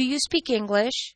Do you speak English?